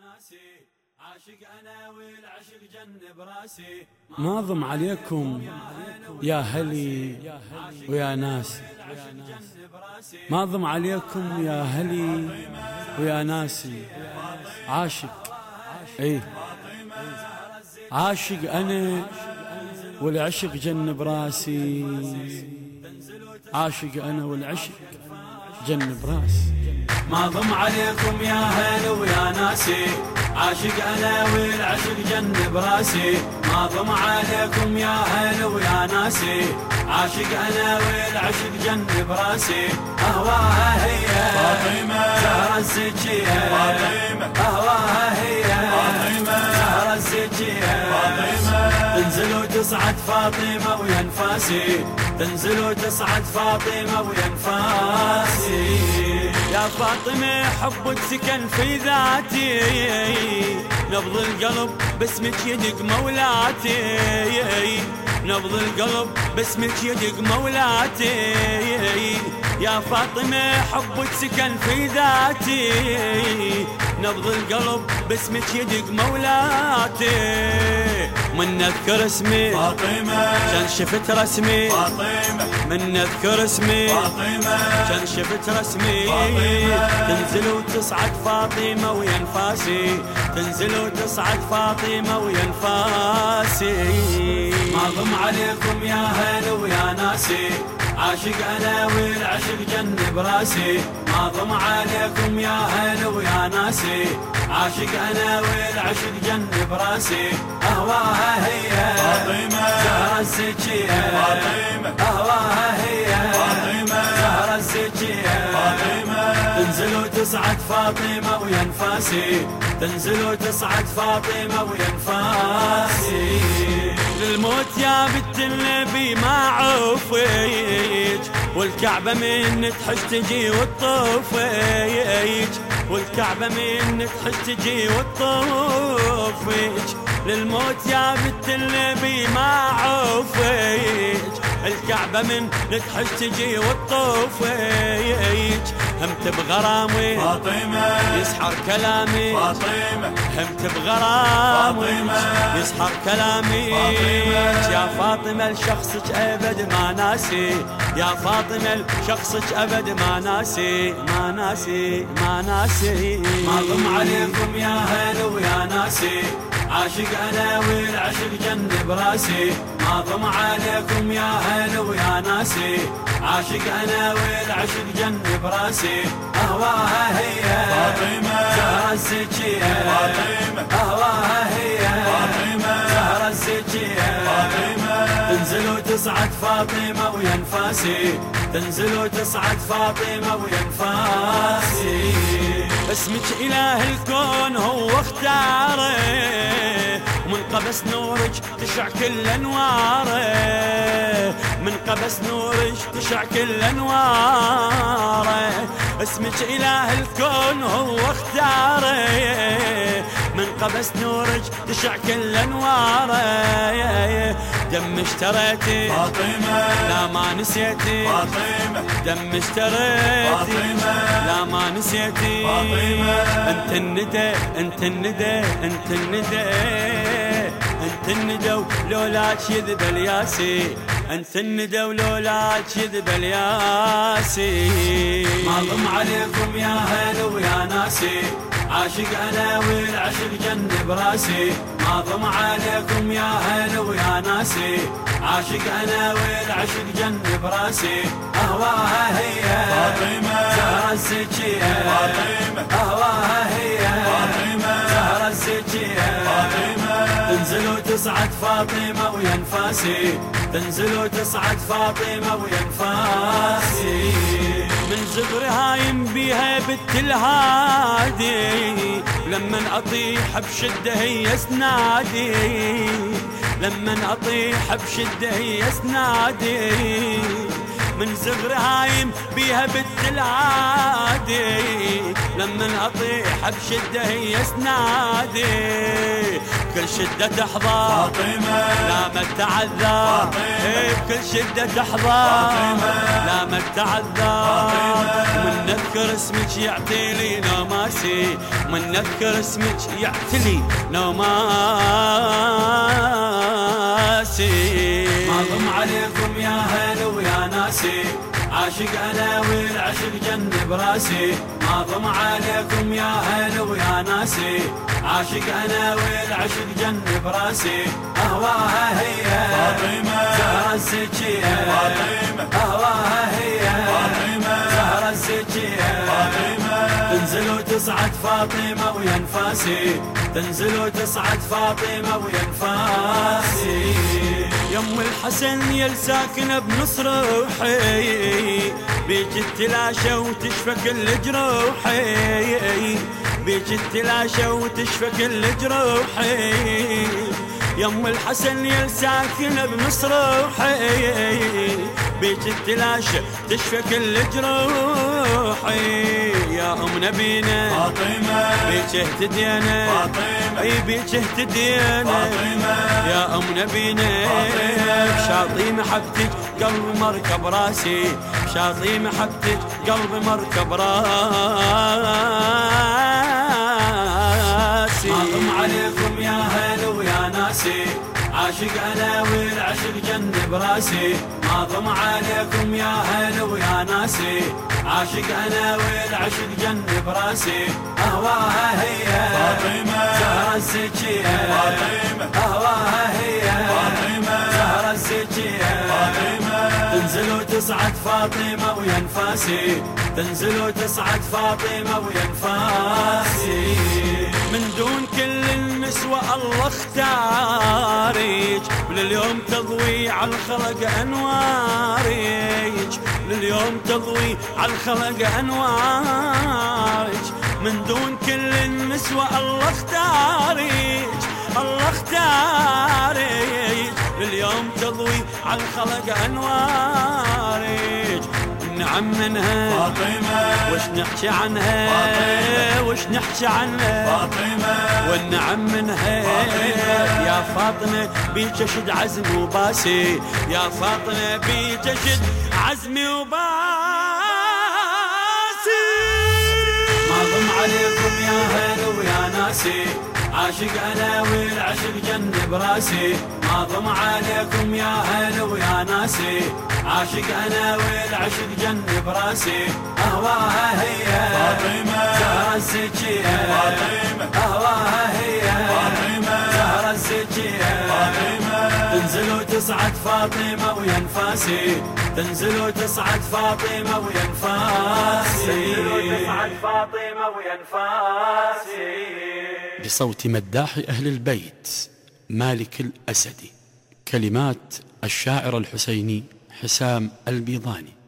ناسي. عاشق أنا والعشق جنب راسي ناظم عليكم يا هلي ويا ناسي ناظم عليكم يا هلي ويا ناسي عاشق. اي عاشق أنا والعشق جنب راسي عاشق أنا والعشق جنب راسي ما ضم عليكم يا هل ويا ناسي. عاشق أنا والعشق جنب راسي ما ضم عليكم يا هل ويا ناسي. عاشق أنا والعشق جنب راسي اهواها هي فاطمة. زهره الزكيه فاطمة. اهواها هي فاطمة. زهره الزكيه فاطمة. تنزل وتصعد فاطمة ويا نفاسي. تنزل وتصعد فاطمة ويا نفاسي. يا فاطمة حبك سكن في ذاتي. نبض القلب باسمك يدق مولاتي. نبض القلب باسمك يدق مولاتي. يا فاطمة حبك سكن في ذاتي. نبض القلب باسمك يدق مولاتي. من اذكر اسمي فاطمة. كان شفت رسمي. فاطمة. من اذكر اسمي فاطمة. كان شفت رسمي. فاطمة. تنزل وتصعد فاطمة ويا نفاسي تنزل وتصعد فاطمة ويا نفاسي ما ضم عليكم يا هل ويا ناسي. عاشق أنا والعشق جنب راسي ما ضم عليكم يا هل ويا ناسي. عاشق أنا والعشق جنب راسي أهواها هي. فاطمة. زهرة الزكية فاطمة. أهواها هي. فاطمة. زهرة الزكية فاطمة. تنزل وتصعد فاطمة ويا نفاسي. تنزل وتصعد فاطمة ويا نفاسي. للموت يا بنت النبي ما عوفيك والكعبة من تحش تجي وتطوفيك والكعبة من تحش تجي وتطوفيك للموت يا بنت النبي ما عوفيك الكعبة من تحش تجي وتطوفيك همت بغرامي فاطمة. يسحر كلامي. فاطمة. همت بغرامي فاطمة. يسحر كلامي. فاطمة. يا فاطمة لشخصك أبد ما ناسي. يا فاطمة لشخصك أبد ما ناسي. ما ناسي. ما ناسي. ما ضم عليكم يا هل ويا ناسي. عاشق أنا والعشق جنب راسي. ما ضم عليكم يا هل ويا ناسي. عاشق أنا والعشق جنب راسي أهواها هي. فاطمة. زهرة الزكية. فاطمة. أهواها هي. فاطمة. زهرة الزكية. فاطمة. تنزل وتصعد فاطمة ويا نفاسي. تنزل وتصعد فاطمة ويا نفاسي. اسمك إله الكون هو اختاره ومن قبس نورك تشع كل أنواره. من قبس نورك تشع كل أنواره. اسمك إله الكون هو اختاره. من قبس نورك تشع كل أنواره. دم اشتريتي فاطمة. لا ما نسيتي فاطمة. دم اشتريتي فاطمة. لا ما نسيتي فاطمة. انت الندى انت الندى انت الندى. انت الندى ولولاك يذب الياسي انت الندى ولولاك يذب الياسي. ما ضم عليكم يا هل ويا ناسي. عاشق أنا والعشق جنب راسي ما ضم عليكم يا هل ويا ناسي. عاشق أنا والعشق جنب راسي أهواها هي. فاطمة. زهرة الزكية. فاطمة. أهواها هي. فاطمة. زهرة الزكية. فاطمة. تنزل وتصعد فاطمة ويا نفاسي. تنزل وتصعد فاطمة ويا نفاسي. من صغري هايم بيها بنت الهادي. لما أطيح بشدة هي سنادي. لما أطيح بشدة هي سنادي. من صغري هايم بيها بنت العادي لما أطيح بشدة هي سنادي. كل شدة تحضر فاطمة. لا ما تعذر. إيه بكل شدة تحضر لا ما تعذر. من نذكر اسمك يعتلي نوماسي من نذكر اسمك يعتلي نوماسي ما ضم عليكم يا هلا ويا ناسي. عاشق أنا والعشق جن براسي ما ضم عليكم يا هلا ويا ناسي. عاشق أنا والعشق جن براسي. أهواها هي. فاطمة. زهرة الزكية فاطمة. أهواها هي. فاطمة. زهرة الزكية فاطمة. تنزل وتصعد فاطمة ويا نفاسي. تنزل وتصعد فاطمة ويا نفاسي. يم الحسن يا الساكنة بنص روحي. بيك التلاشى وتشفى كل جروحي بيك التلاشى وتشفى كل جروحي يم الحسن يا الساكنة بنص روحي بيك التلاشى تشفى كل جروحي يا أم نبينا فاطمة بيك اهتدينا فاطمة أي بيك اهتدينا فاطمة يا أم نبينا فاطمة. شاطي محبتك قلب مركب راسي شاطي محبتك قلب مركب راسي. ما عليكم يا هلا ويا ناسي عاشق أنا والعشق جن براسي. ما ضم عليكم يا هلا ويا ناسي عاشق أنا والعشق جن براسي. اهواها هي. فاطمة. زهرة الزكية فاطمة. أهواها هي. فاطمة. زهرة الزكية فاطمة. تنزل وتصعد فاطمة ويا نفاسي تنزل وتصعد فاطمة ويا نفاسي من دون كل النسوة الله اختارك ولليوم تضوي على الخلق أنوارك لليوم تضوي على الخلق أنوارك من دون كل النسوة الله اختارك الله اختارك لليوم تضوي على الخلق أنوارك. نعم منها فاطمة وش نحكي عنها؟ وش نحكي عنها؟ فاطمة والنعم منها فاطمة. يا فاطمة بيك شد عزمي وباسي. يا فاطمة بيك شد عزمي وباسي. ناسي عاشق أنا والعشق جن براسي. ما ضم عليكم يا هلا ويا ناسي. عاشق أنا والعشق جن براسي. أهواها هي. فاطمة. زهرة الزكية فاطمة. أهواها هي. تنزل وتصعد فاطمة ويا نفاسي. تنزل وتصعد فاطمة ويا نفاسي. تنزل وتصعد فاطمة ويا نفاسي. بصوت مداح أهل البيت مالك الأسدي كلمات الشاعر الحسيني حسام البيضاني.